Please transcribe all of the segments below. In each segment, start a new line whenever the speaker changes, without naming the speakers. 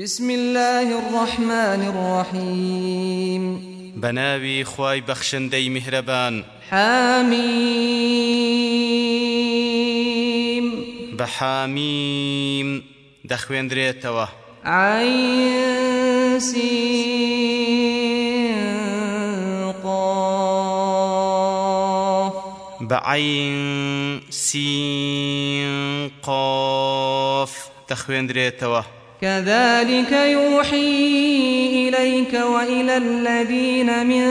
بسم الله الرحمن الرحيم
بناوي خواي بخشن دي مهربان حاميم بحاميم دخوين دريتوا
عين سين قاف
بعين سين قاف دخوين دريتوا
كذلك يوحي إليك وإلى الذين من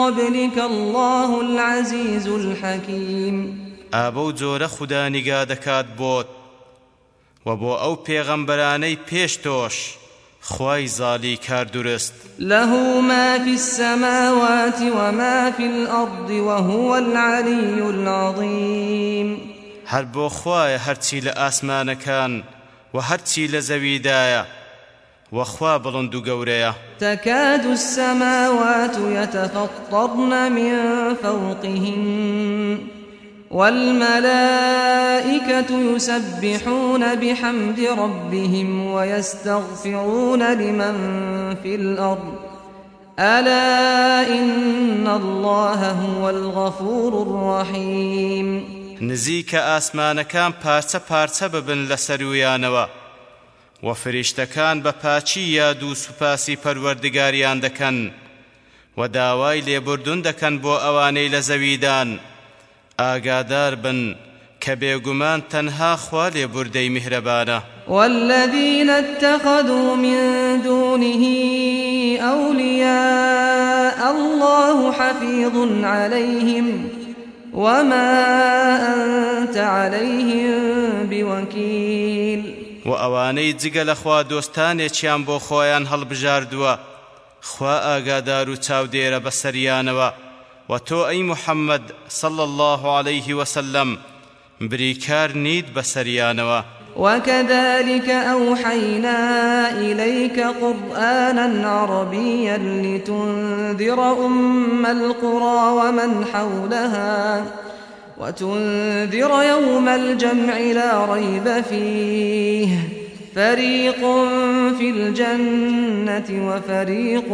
قبلك الله العزيز الحكيم
أبو جۆرە خدا نیگا دەکات بۆت و بۆ ئەو پێغەمبەرانەی پێش تۆش خوای
له ما في السماوات وما في الأرض وهو العلي العظيم
هر بو خوای هرچی لە وهرتي هەرچی لە زەویدایە وخوا بڵند
و يتفطرن من فوقهن والملائكة يسبحون بحمد ربهم ويستغفرون لمن في الأرض ألا إن الله هو الغفور الرحيم
نزیکە ئاسمانەکان پارچە پارچە ببن لە سەرویانەوە و فریشتەکان بە پاچی یاد و سوپاسی پەروەردگاریان دەکەن و داوای لێبوردون دەکەن بۆ ئەوانەی لە زەویدان ئاگادار بن کە بێگومان تەنها خوا لێبوردەی میهرەبانە
والذین اتخذوا من دونه أولياء الله حفيظ عليهم وما أنت عليهم بوكيل
وأواني جگل خوا دوستاني چيان بو خوايان هل بجاردوا خوا آقادارو چاو دير بسريانوا وتو أي محمد صلى الله عليه وسلم بريكار نيد بسريانوا
وكذلك أوحينا إليك قرآنا عربيا لتنذر أم القرى ومن حولها وتنذر يوم الجمع لا ريب فيه فريق في الجنة وفريق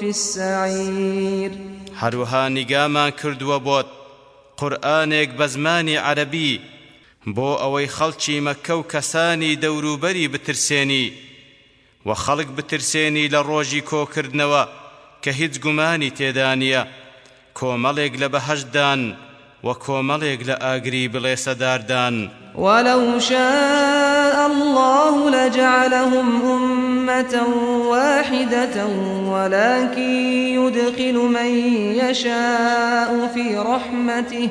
في السعير
هروها نقاما كردوا بوت قرآنك بزمان عربي بۆ ئەوەی خەڵکی مەکە و کەسانی دەوروبەری بترسێنی و خەڵک بترسێنی لە ڕۆژی کۆکردنەوە کە هیچ گومانی تێدا نیە کۆمەڵێک لە بەهەشدان و کۆمەڵێک لە ئاگری بڵێسەداردان
وەلەو شاء الله لەجعلەهم أمة واحدة ولكن يدخل من يشاء في رحمته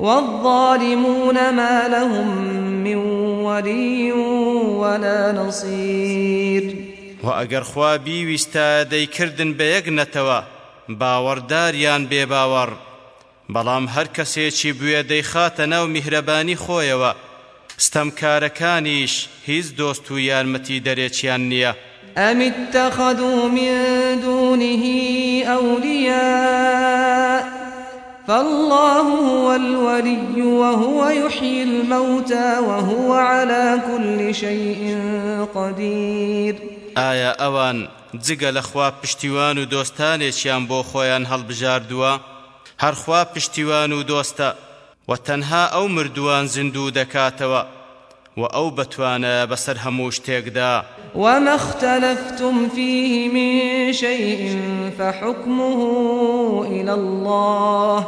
والظالمون ما لهم من ولي ولا نصير
وأجر خوا بيوستا ديكردن بيقنتوا باوەڕداریان بێباوەڕ بەڵام هەر کەسێکی بوێ دەیخاتە ناو میهرەبانی خۆیەوە ستەمکارەکانیش هیچ دۆست و یارمەتی دەرێکیان نییە
ئەمی تەخەدو من دونه ئەولیا فالله هو الولي وهو يحيي الموتى وهو على كل شيء قدير
ئایا ئەوان جگە لەخوا پشتیوان و دۆستانێکیان بۆ خۆیان هەڵبژاردووە هەرخوا پشتیوان و دۆستە و تەنها ئەو مردووان زیندوو دەکاتەوە و ئەو بەتوانە بەسەر هەموو وما
اختلفتم فيه من شيء فحكمه إلى الله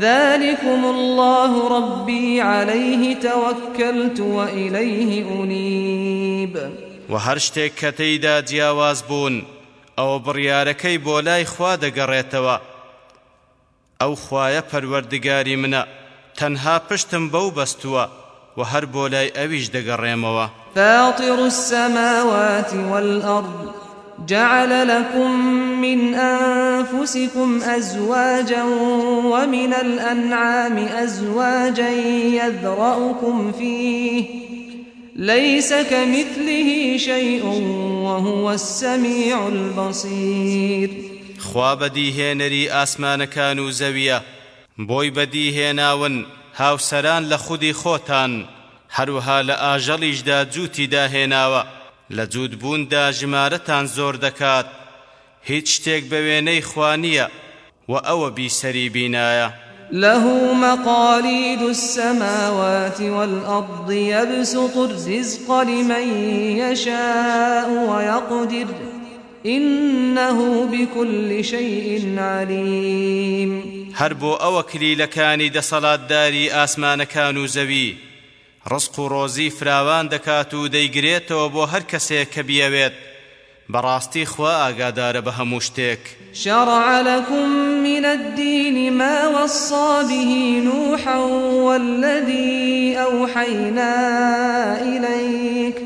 ذلكم الله ربي عليه توكلت وإليه أنيب
وهرشتك كتيدا کە بون أو بوون ئەوە بڕیارەکەی بۆ لای أو خوايا ئەو خوایە پەروەردگاری منە تەنها پشتم و هەر بۆ لای ئەویش
فاطر السماوات والأرض جعل لكم من أنفسكم أزواجا ومن الأنعام أزواجا يذرؤكم فيه ليس كمثله شيء وهو السميع البصير
هنري اسمان كانوا زويا بوي بدي هناون هاوسەران لە خودی خۆتان هەروها لە ئاژەڵیشدا جوتی داهێناوە لە جوودبووندا ژمارەتان زۆر دەکات هیچ شتێک بە وێنەی خوا نییە و ئەوە بیسەری بینایە
له مقاليد السماوات والأرض يبسط الرزق لمن يشاء ويقدر إنه بكل شيء عليم
هەر بۆ ئەوە کلیلەکانی دەسەڵاتداری داري و زەوی زوي و روزي فراوان دكاتو دي دەیگرێتەوە بو هەر کەسێک کە بیەوێت بەڕاستی خوا ئاگادارە دار هەموو شتێک شەڕع
من الدين ما وصى به نوحا والذي أوحينا إليك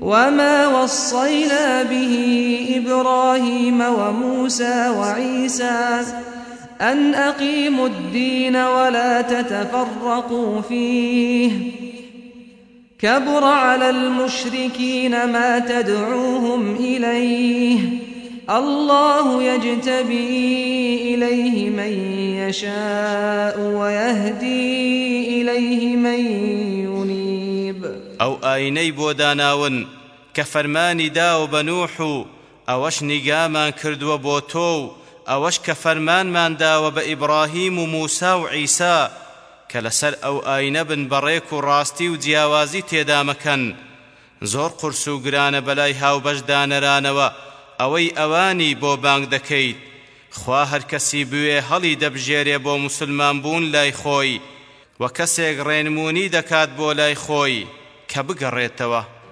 وما وصينا به إبراهيم وموسى وعيسى أن أقيموا الدين ولا تتفرقوا فيه كبر على المشركين ما تدعوهم إليه الله يجتبي إليه من يشاء ويهدي إليه من ينيب
أو آيني بوداناون كفرماني داو بنوحو أوش نقاما كردو بوتوو ئەوەش کە فەرمانمان داوە بە ئیبراهیم و موسا و عیسا کە لەسەر ئەو ئاینە بن بەڕێک و ڕاستی و جیاوازی تێدامەکەن زۆر قرس و گرانە بەلای هاوبەشدانەرانەوە ئەوەی ئەوانی بۆ بانگ دەکەیت خوا هەر کەسی بوێ هەڵی دەبژێرێ بۆ مسلمان بوون لای خۆی و کەسێک ڕێنمونی دەکات بۆ لای خۆی کە بگەڕێتەوە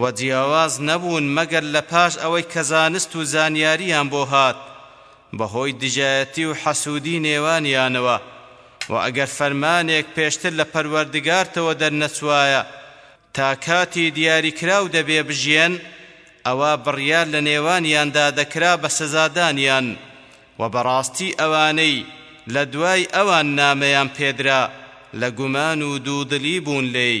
و جیاواز نەبوون مەگەر لە پاش ئەوەی کە زانست و زانیاریان بۆ هات بەهۆی دژایەتی و حەسوودی نێوانیانەوە و ئەگەر فەرمانێک پێشتر لە پەروەردگارتەوە دەرنەچوایە تا کاتی دیاریکراو دەبێ بژێن ئەوە بڕیار لە نێوانیاندا دەکرا بە سەزادانیان و بەڕاستی ئەوانەی لە دوای ئەوان نامەیان پێدرا لە گومان و دوودلی بوون لێی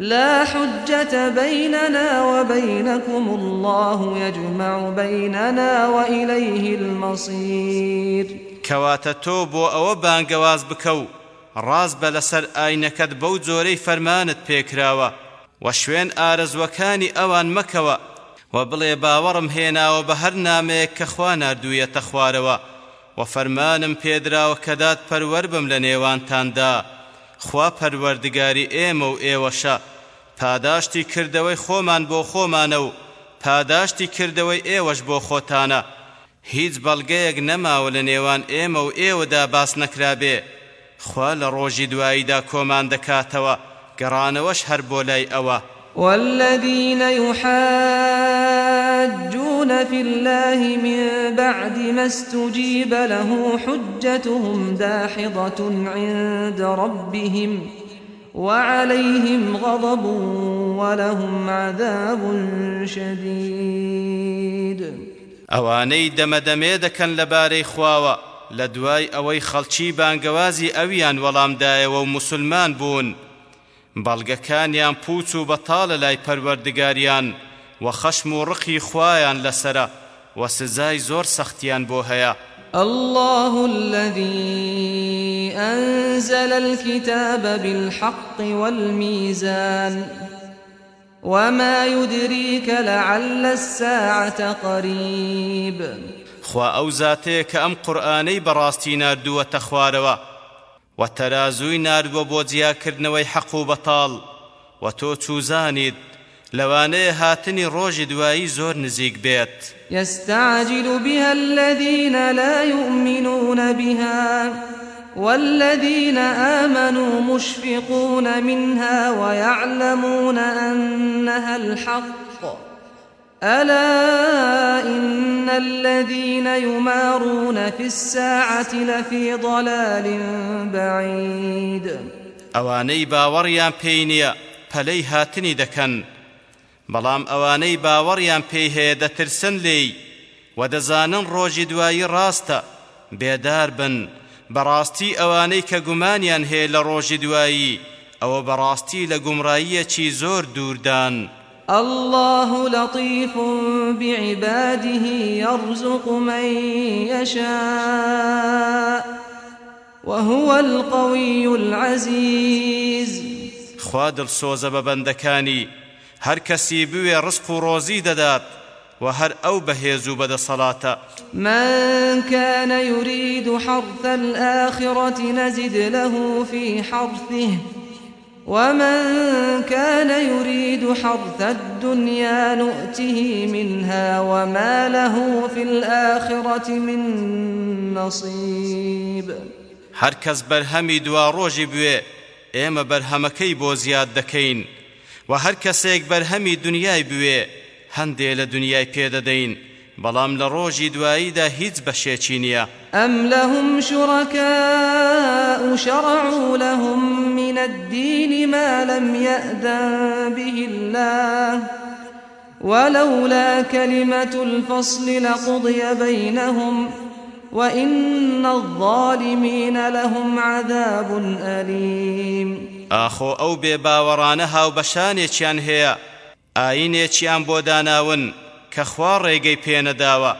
لا حجة بيننا وبينكم الله يجمع بيننا وإليه المصير
كواتە تۆ بۆ ئەوە بانگەواز بکە و ڕاز بە لەسەر ئاینەکەت بەو جۆرەی فەرمانت پێکراوە و شوێن ئارەزوەکانی ئەوان مەکەوە و بڵێ باوەڕم هێناوە بە هەر نامەیەک کە خوا نردوویەتە خوارەوە و فەرمانم پێدراوە کەدات پەروەر بم لە نێوانتاندا خوا پەروەردگاری ئێمە و ئێوەشە پاداشتی کردەوەی خۆمان بۆ خۆمانە و پاداشتی کردەوەی ئێوەش بۆ خۆتانە هیچ بەڵگەیەک نەماوە لە نێوان ئێمە و ئێوەدا باس نەکرابێ خوا لە ڕۆژی دواییدا کۆمان دەکاتەوە گەڕانەوەش هەر بۆ لای ئەوە
والذين يحاجون في الله من بعد ما استجيب له حجتهم داحضة عند ربهم وعليهم غضب ولهم عذاب شديد
ئەوانەی دەمەدەمێ دەکەن لەبارەی خواوە لە دوای ئەوەی خەڵکی بانگەوازی ئەویان وەڵامدایەوە و مسلمان بوون بەڵگەکانیان پوچ و بەتاڵە لای پەروەردگاریان و خەشم و ڕقی خوایان لەسرە و سزای زۆر سەختیان بۆ هەیە
الله الذي أنزل الكتاب بالحق والميزان وما يدريك لعل الساعة قريب
خوا او زاتەیە ام قراني براستي ناردو وتخواروا وترازوي ناردو تەرازووی نردووە بۆ جیاکردنەوەی وتوتو و لوانه هاتنی روج دوایی زور نزیک بيت
يستعجل بها الذين لا يؤمنون بها والذين آمنوا مشفقون منها ويعلمون أنها الحق ألا إن الذين يمارون في الساعة لفي ضلال بعيد
أواني باوريان بينيا فليها پەلەی هاتنی بلام اواني باوەڕیان پێی هەیە دەترسن لێی و دەزانن ڕۆژی دوایی ڕاستە بێدار بن بەڕاستی ئەوانەی کە هي هەیە لە ڕۆژی دوایی ئەوە بەڕاستی لە گومڕاییەکی زۆر دووردان
الله لطيف بعباده يرزق من يشاء وهو القوي العزيز
خواد الصوزة ببندكاني هر کسی بوی رزق و ڕۆزی و وهر أو بهيز بد صلاة
من كان يريد حرث الآخرة نزد له في حرثه ومن كان يريد حرث الدنيا نؤته منها وما له في الآخرة من نصيب
هر کس برهمی دوا روجی بوێ ئێمە بەرهەمەکەی بو زیاد دەکەین و یک بر همی دنیای بوی هەندێ لە دنیای بلام بەڵام لە ڕۆژی ده هیچ بەشێکی چینیا
ام لهم شرکاء شرعوا لهم من منە ما لم يأذن به الله ولولا كلمة الفصل لقضي بينهم وإن الظالمين لهم عذاب أليم
ئاخۆ ئەو بێباوەڕانە هاوبەشانێکیان هەیە ئاینێکیان بۆ داناون کە خوا ڕێگەی پێنەداوە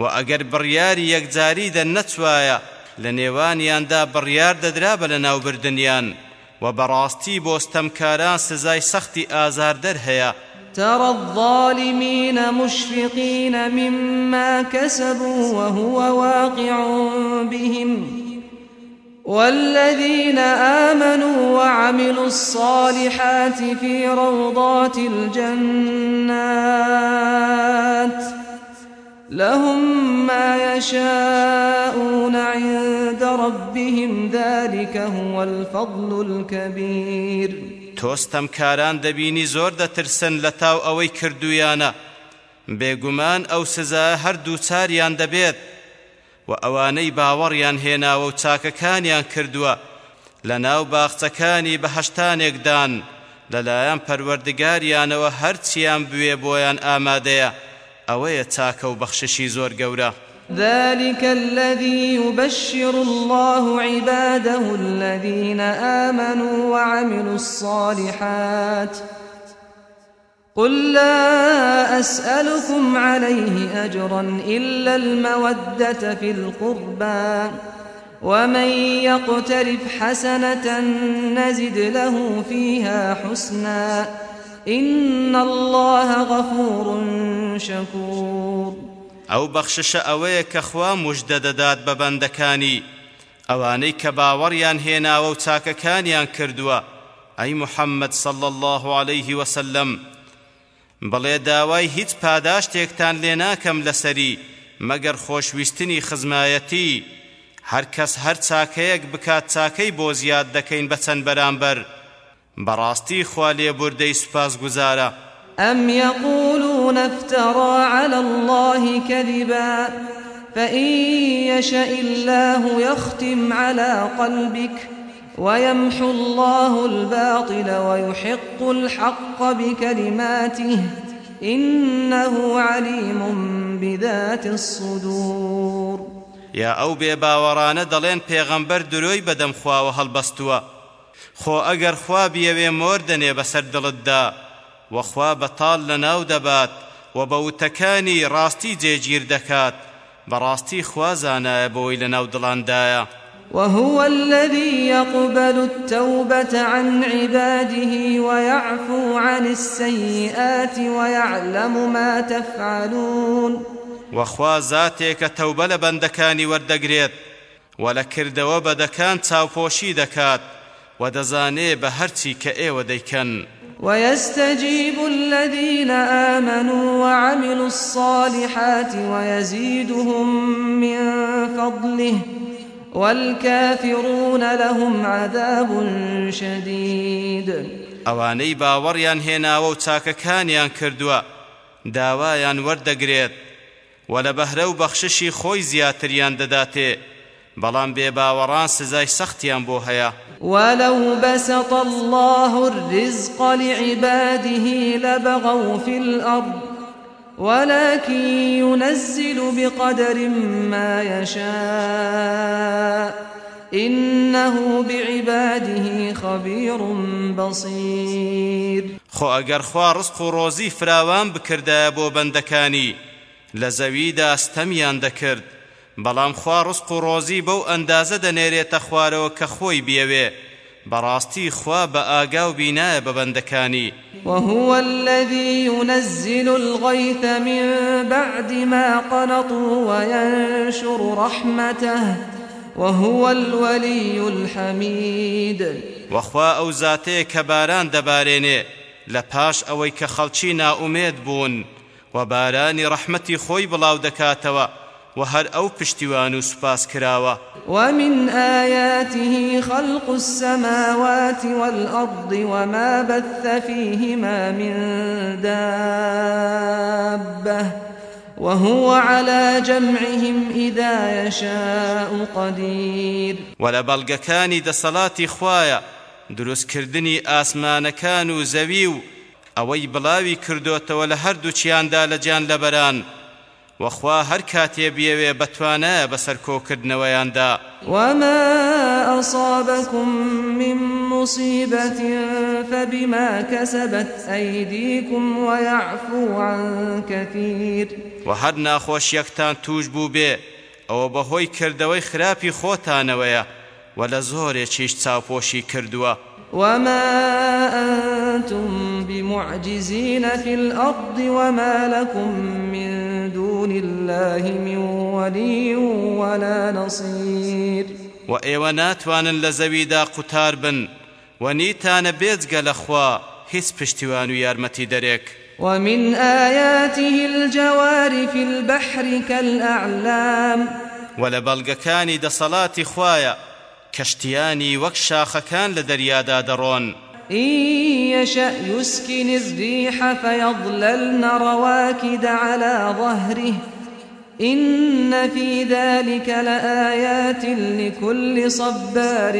و ئەگەر بڕیاری یەکجاری دە نەچوایە لە نێوانیاندا بڕیار دەدرا بە لە ناوبردنیان و بەڕاستی بۆستەمکاران سزای سەختی ئازاردەر هەیە
ترى الظالمين مشفقين مما كسبوا وهو واقع بهم والذين آمنوا وعملوا الصالحات في روضات الجنات لهم ما يشاءون عند ربهم ذلك هو الفضل الكبير
توستم كاران دبيني زور ترسن لتاو اوي كردويانا بيگومان او سزا هر دوچاریان دبيت و ئەوانەی باوەڕیان هێناوە و چاکەکانیان کردووە لە ناو باخچەکانی بەهشتانێکدان لەلایەن پەروەردگاریانەوە هەرچیان بوێ بۆیان ئامادەیە ئەوەیە چاکە و بەخششی زۆر گەورە
ذلك الذي يبشر الله عباده الذين آمنوا وعملوا الصالحات قل لا أسألكم عليه أجرا إلا المودة في القربى ومن يقترف حسنة نزد له فيها حسنا إن الله غفور شكور
أو بخشش أوي مجدد داد ببندكاني أواني كباوريان هنا وتاككانيان كردوا أي محمد صلى الله عليه وسلم بەڵێ داوای هیچ پاداشتێکتان لێ ناکەم لەسەری مەگەر خۆشویستنی خزمایەتی هەر کەس هەر چاکەیەک بکات چاکەی بۆ زیاد دەکەین بە چەند بەرامبەر بەڕاستی خوا لێبوردەی سوپاس گوزارە
ئەم یەقولون افترا على الله كذبا فإن يشأ الله يختم على قلبك ويمحو الله الباطل ويحق الحق بكلماته إنه عليم بذات الصدور
يا ئەو بێباوەڕانە دەڵێن پێغەمبەر درۆی بەدەم خواوە هەڵبەستووە خو اگر خوا بيوي مۆردنێ بسر دڵتدا وەخوا بەتال لە ناو دەبات و بە راستي جيجير دكات براستي بەڕاستی خوازانایە بەوەی لە
وهو الذي يقبل التوبة عن عباده ويعفو عن السيئات ويعلم ما تفعلون
وخوا ذاتك تەوبە لە وردقريت ولكرد وبدكان تاوفوشي دكات ودزاني بهرتي كأي وديكن
ويستجيب الذين آمنوا وعملوا الصالحات ويزيدهم من فضله والكافرون لهم عذاب شديد
ئەوانەی باوەڕیان هنا و چاکەکانیان کردووە داوایان وەردەگرێت ولا بهرو بخششي خوي بەخششی خۆی زیاتریان دەداتێ بەڵام بێ باوەڕان سزای سەختیان بۆ هەیە
ولو بسط الله الرزق لعباده لبغوا في الأرض ولكن ينزل بقدر ما يشاء إنه بعباده خبير بصير
خو اگر خوا رزق و روزی فراوان بکرده بو بندکانی لزوی داستمیان دکرد بلام خوا رزق و ڕۆزی بەو ئەندازە دەنێرێتە خوارەوە کە خۆی بێوێ بەڕاستی خوا بە ئاگا و بینایە بە
وهو الذي ينزل الغيث من بعد ما قنطوا وينشر رحمته وهو الولي الحميد
وخوا او ذاتي كباران دبارينه لپاش او اوي خلچينا اميد بون وباران رحمتي خوي بلاو دكاتوا وهر او پشتوانو سپاس كراوا
ومن آياته خلق السماوات والأرض وما بث فيهما من دابه وهو على جمعهم إذا يشاء قدير
ولا بلغكاني دا صلاة خوايا دروس كردني آسمان كانوا زويو أوي بلاوي كردوت ولا هردو چيان لجان لبران وخوا هر كاتي بيوي بتوانا بەتوانە بەسەر کۆکردنەوەیاندا
وما أصابكم من مصيبة فبما كسبت أيديكم ويعفو عن كثير
وهر ناخوش يكتان توجبو بي أو بهوي كردوي خرابي خوتانويا ولا زور چيش تاپوشي كردوا
وما أنتم بمعجزين في الأرض وما لكم من دون الله من ولي ولا نصير
وإيوانات وان لزويدا قتار بن ونيتان بيزق الأخوة هس بشتوان ويارمتي دريك
ومن آياته الجوار في البحر كالأعلام
ولبلغ كان دصلات خوايا كشتياني وكشاخ كان لدريادا درون
إن يشأ يسكن الريح فيضللن رواكد على ظهره إن في ذلك لآيات لكل صبار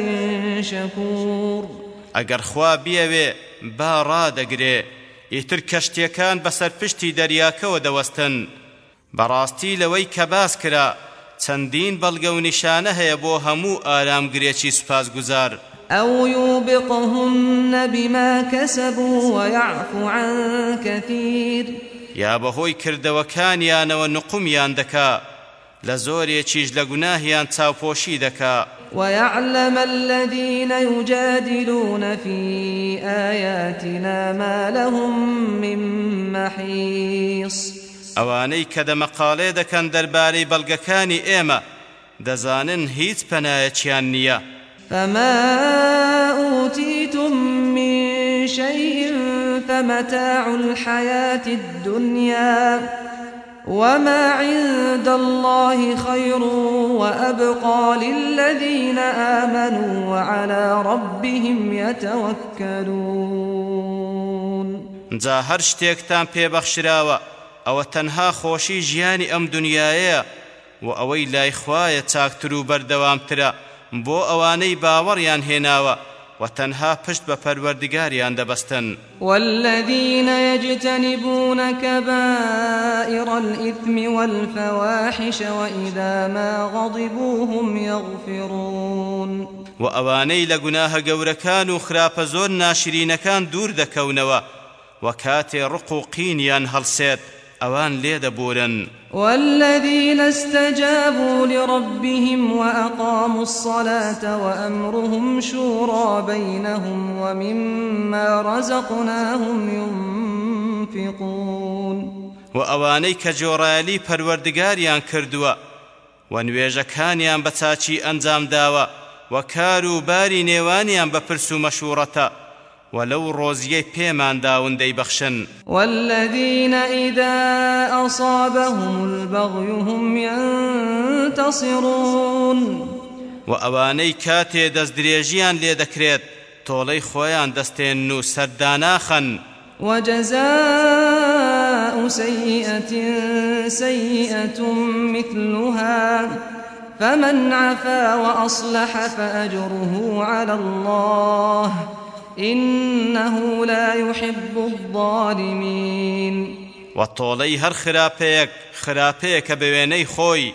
شكور
اگر خوا بیاوێ با ڕادەگرێ ئیتر كان بسر پشتی دەریاکەوە دەوەستن بەڕاستی لەوەی کە باس کرا چەندین نشانه و همو آرام بۆ هەموو ئارامگرێکی گزار
أو يوبقهن بما كسبوا ويعفو عن كثير
يا بهوي كردوكان يانەوە نقومیان لزور لە زۆرێکیش لە گوناهیان چاوپۆشی دكا
ويعلم الذين يجادلون في آياتنا ما لهم من محيص
اواني كد مقالي دكا درباري بلغكاني ايما دزانن هيت پەنایەکیان نییە
فما أوتيتم من شيء فمتاع الحياة الدنيا وما عند الله خير وأبقى للذين آمنوا وعلى ربهم يتوكلون
جا هر شتێکتان بخشراوة ئەوە تەنها خوشي جياني ام دنيايا و ئەوەی لای خوایە تاكترو بردوام بەردەوامترە بۆ ئەوانەی باوەڕیان هيناوا وتنها پشت بە پەروەردگاریان دەبەستن
والذين يجتنبون كبائر الإثم والفواحش وإذا ما غضبوهم يغفرون
وأواني لغناها قورا كانوا خراب زور ناشرين كان دور دكونوا وكاتي رقوقين ينهلسيت اوان ليد بورن
والذين استجابوا لربهم واقاموا الصلاه وامرهم شورى بينهم ومما رزقناهم ينفقون
وأواني كجورالي پروردگاريان كردوا ونويجكانيان بتاتي انزام داوا وكارو باري نيوانيان بپرسو مشورتا ولو روزيي بيمان داون دي بخشن
والذين إذا أصابهم البغي هم ينتصرون
وأواني كاتي دزدريجيان ليدكريت تولي خويان دستين سرداناخن
وجزاء سيئة سيئة مثلها فمن عفا وأصلح فأجره على الله إنه لا يحب الظالمين
وطولي هر خرابيك خرابيك بويني خوي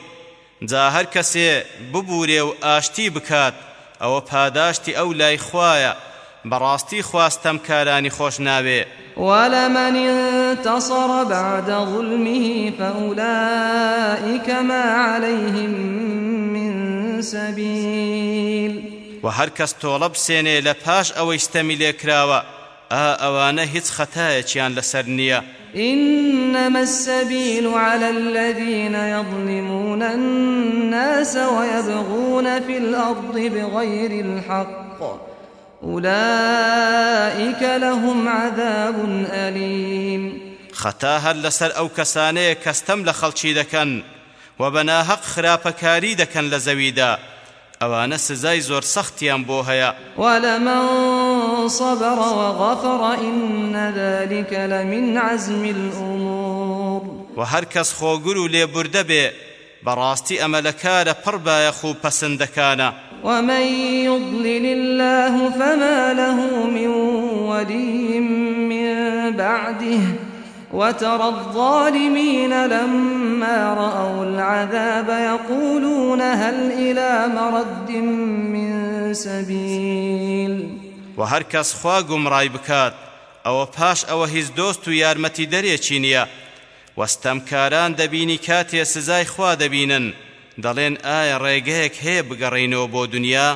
جا هر کسي ببوري و آشتي بكات او پاداشتي او لاي خوايا براستي خواستم كاراني خوش ناوي
ولمن انتصر بعد ظلمه فأولئك ما عليهم من سبيل
و هر کس طلب سینه لپاش او استمیل کراوا لێکراوە ئا ئەوانە هیچ خەتایەکیان لەسەر
إنما السبيل على الذين يظلمون الناس ويبغون في الأرض بغير الحق أولئك لهم عذاب أليم
خطا هل لسر او کەسانەیە کەستەم لە خەڵکی دەکەن و بەناهەق خراپەکاری دەکەن ئەوانە سزای زۆر سەختیان بۆ يا ولمن
صبر وغفر إن ذلك لمن عزم الأمور
وهركس هەر کەس خۆگر و لێبوردە بێ بەڕاستی ئەمە
ومن يضلل الله فما له من ولي من بعده وترى الظالمين لما رأوا العذاب يقولون هل إلى مرد من سبيل
وهر کس خوا گمڕای بکات او پاش ئەوە هیچ دۆست و یارمەتی دەرێکی نییە وەستەمکاران دەبینی کاتێ سزای خوا دەبینن دەڵێن ئایا ڕێگەیەک هەیە بگەڕینەوە بۆ دنیا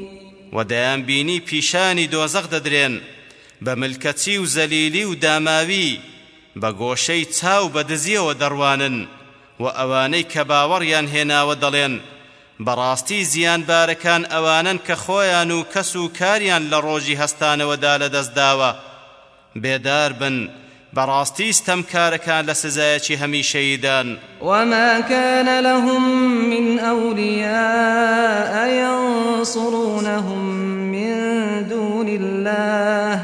و دەیان بینی پیشانی دۆزەق دەدرێن بە ملکەچی و زەلیلی و داماوی بە گۆشەی چاو بە دزیەوە دەڕوانن و ئەوانەی کە باوەڕیان هێناوە دەڵێن بەڕاستی زیانبارەکان ئەوانن کە خۆیان و کەس و کاریان لە ڕۆژی هەستانەوەدا لەدەستداوە بێدار بن بەڕاستی ستەمکارەکان لە همي شيدا
وما كان لهم من أولياء ينصرونهم من دون الله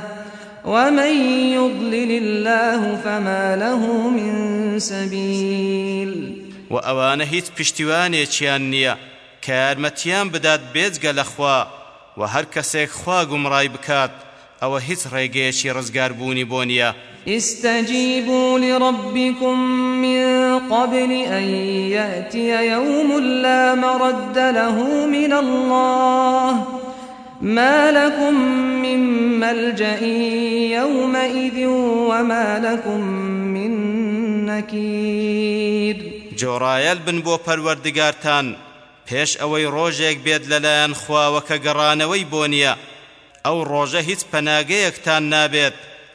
ومن يضلل الله فما له من سبيل
وأوان هيت پشتیوانێکیان نییە کە یارمەتیان بدات بێجگە لەخوا و هەر کەسێک خوا أو هيت ئەوە هیچ ڕێگەیەکی ڕزگاربوونی بۆ
استجيبوا لربكم من قبل أن يأتي يوم لا مرد له من الله ما لكم من ملجأ يومئذ وما لكم من نكير
جورايل بن بۆ پیش اوی ئەوەی ڕۆژێک بێت لەلایەن خواوەکە گەڕانەوەی بۆ او ئەو ڕۆژە هیچ اکتان نابید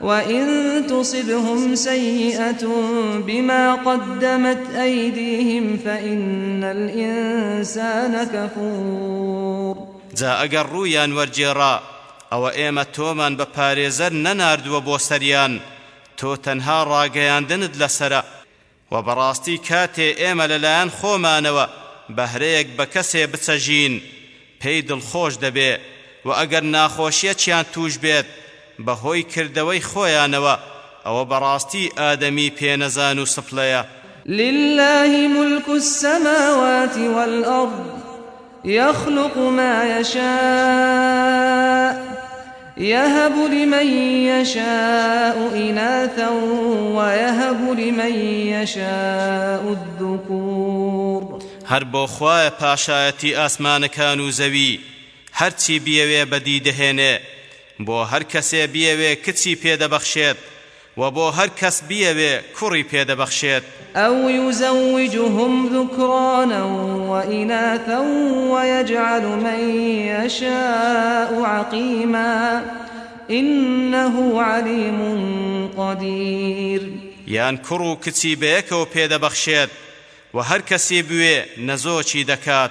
وإن تصبهم سيئة بما قدمت أيديهم فإن الإنسان كفور
جا ئەگەر ڕوویان وەرجێڕا ئەوە ئێمە تۆمان بە پارێزەر نەناردووە بۆ تو تنها را ڕاگەیاندنت لەسرە و بەڕاستی کاتێ ئێمە خو مانوا بەهرەیەک بە کەسێ بچەژین پێی دڵخۆش دەبێ و ئەگەر ناخۆشیە چیان توش بێت بەهۆی کردەوەی خۆیانەوە ئەوە بەڕاستی ئادەمی پێنەزان و سپلەیە لله
ملك السماوات والأرض يخلق ما يشاء يهب لمن يشاء إناثا ويهب لمن يشاء الذكور
هەر بۆ خوایە پاشایەتی ئاسمانەکان و زەوی هەرچی بیەوێ بەدی دەهێنێ بۆ هەر کەسێ بیەوێ کچی پێدەبەخشێت و بو بۆ هەر کەس بیەوێ کوڕی پێدەبەخشێت
ئەو یوزەویجوهم ذکرانە وئیناثە وەجعل من يشاء عقیما إنه عليم قدير
یان کوڕ و کچی بەیەکەوە پێدەبەخشێت و هەر کەسی بوێ نەزۆکی دەکات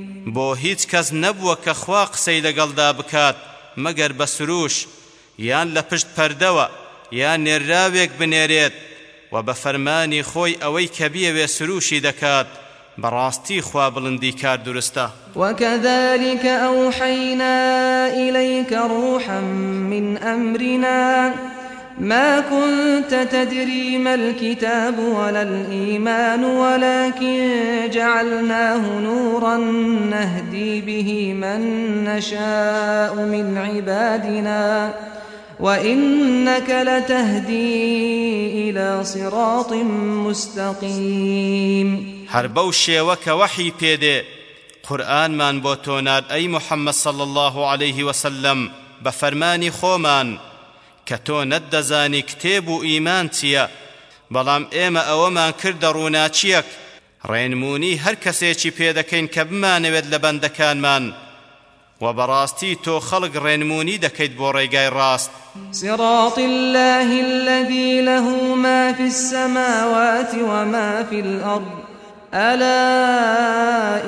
بۆ هیچ کەس نەبووە کە خوا قسەی لەگەڵدا بکات مەگەر بە سروش یان لە پشت پەردەوە یان نێراوێک بنێرێت و بە فەرمانی خۆی ئەوەی کە بیەوێ سروشی دەکات براستي خوا بلندي كار درستا
وكذلك أوحينا إليك روحا من أمرنا ما كنت تدري ما الكتاب ولا الإيمان ولكن جعلناه نورا نهدي به من نشاء من عبادنا وإنك لتهدي إلى صراط مستقيم
هربوشي وك وحي بيدي قرآن من بوتوناد أي محمد صلى الله عليه وسلم بفرماني خومان کە تۆ نەتدەزانی کتێب و ئیمان چییە بەڵام ئێمە ئەوەمان کردە ڕووناچیەک ڕێنمونی هەر کەسێکی پێدەکەین کە بمانەوێت لە بەندەکانمان و خلق تۆ خەڵک ڕێنمونی دەکەیت بۆ ڕێگای ڕاست
صراط الله الذي له ما في السماوات وما في الأرض ألا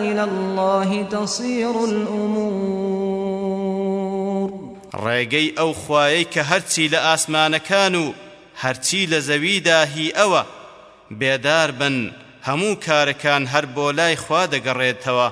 إلى الله تصير الأمور
ڕێگەی ئەو خوایەی کە هەرچی لە ئاسمانەکان و هەرچی لە زەویدا هی ئەوە بێدار بن هەموو کارەکان هەر بۆ لای خوا دەگەڕێتەوە